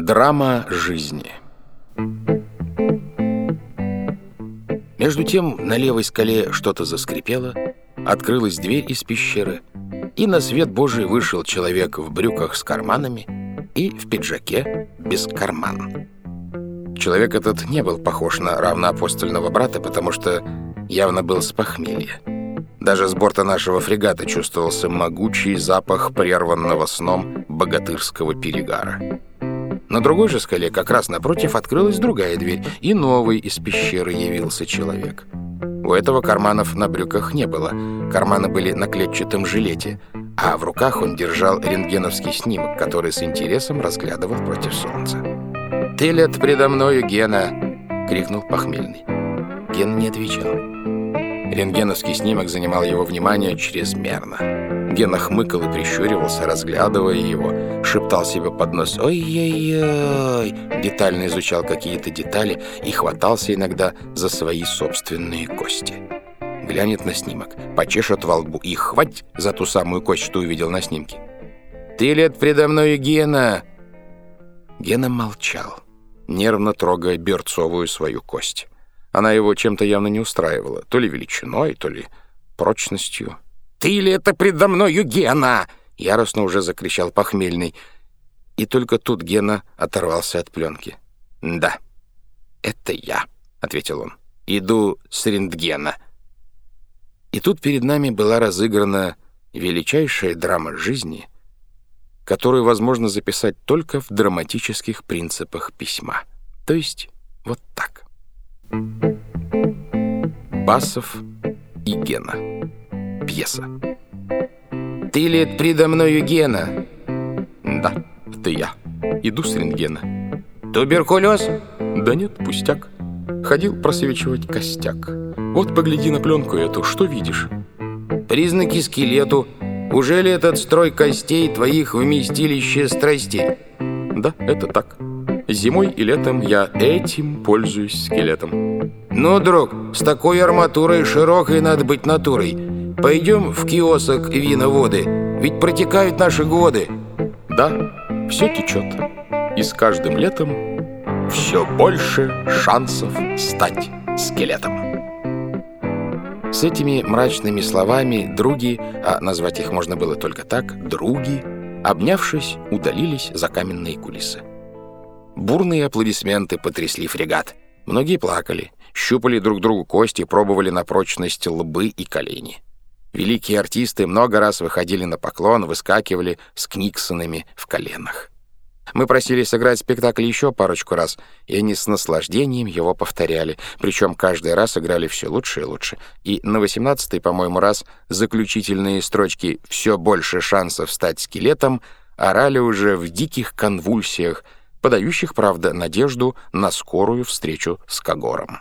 Драма жизни Между тем на левой скале что-то заскрипело, открылась дверь из пещеры, и на свет Божий вышел человек в брюках с карманами и в пиджаке без карман. Человек этот не был похож на равноапостольного брата, потому что явно был с похмелья. Даже с борта нашего фрегата чувствовался могучий запах прерванного сном богатырского перегара. На другой же скале, как раз напротив, открылась другая дверь, и новый из пещеры явился человек. У этого карманов на брюках не было. Карманы были на клетчатом жилете, а в руках он держал рентгеновский снимок, который с интересом разглядывал против солнца. «Ты лет предо мною, Гена!» — крикнул похмельный. Ген не отвечал. Рентгеновский снимок занимал его внимание чрезмерно. Гена хмыкал и прищуривался, разглядывая его, шептал себе под нос «Ой-ой-ой!», детально изучал какие-то детали и хватался иногда за свои собственные кости. Глянет на снимок, почешет во лбу и хвать за ту самую кость, что увидел на снимке. «Ты лет предо мною, Гена!» Гена молчал нервно трогая берцовую свою кость. Она его чем-то явно не устраивала, то ли величиной, то ли прочностью. «Ты ли это предо мною, Гена?» — яростно уже закричал похмельный. И только тут Гена оторвался от пленки. «Да, это я», — ответил он. «Иду с рентгена». И тут перед нами была разыграна величайшая драма жизни — которую возможно записать только в драматических принципах письма. То есть вот так. Басов и Гена. Пьеса. «Ты ли предо мною Гена?» «Да, это я. Иду с рентгена». «Туберкулез?» «Да нет, пустяк. Ходил просвечивать костяк. Вот погляди на пленку эту, что видишь?» «Признаки скелету», уже ли этот строй костей твоих вместилище страстей? Да, это так. Зимой и летом я этим пользуюсь скелетом. Ну, друг, с такой арматурой широкой надо быть натурой. Пойдем в киосок вина-воды, ведь протекают наши годы. Да, все течет. И с каждым летом все больше шансов стать скелетом. С этими мрачными словами други, а назвать их можно было только так, други, обнявшись, удалились за каменные кулисы. Бурные аплодисменты потрясли фрегат. Многие плакали, щупали друг другу кости, пробовали на прочность лбы и колени. Великие артисты много раз выходили на поклон, выскакивали с книксонами в коленах. Мы просили сыграть спектакль еще парочку раз, и они с наслаждением его повторяли, причем каждый раз играли все лучше и лучше. И на восемнадцатый, по-моему, раз заключительные строчки «все больше шансов стать скелетом» орали уже в диких конвульсиях, подающих, правда, надежду на скорую встречу с Кагором.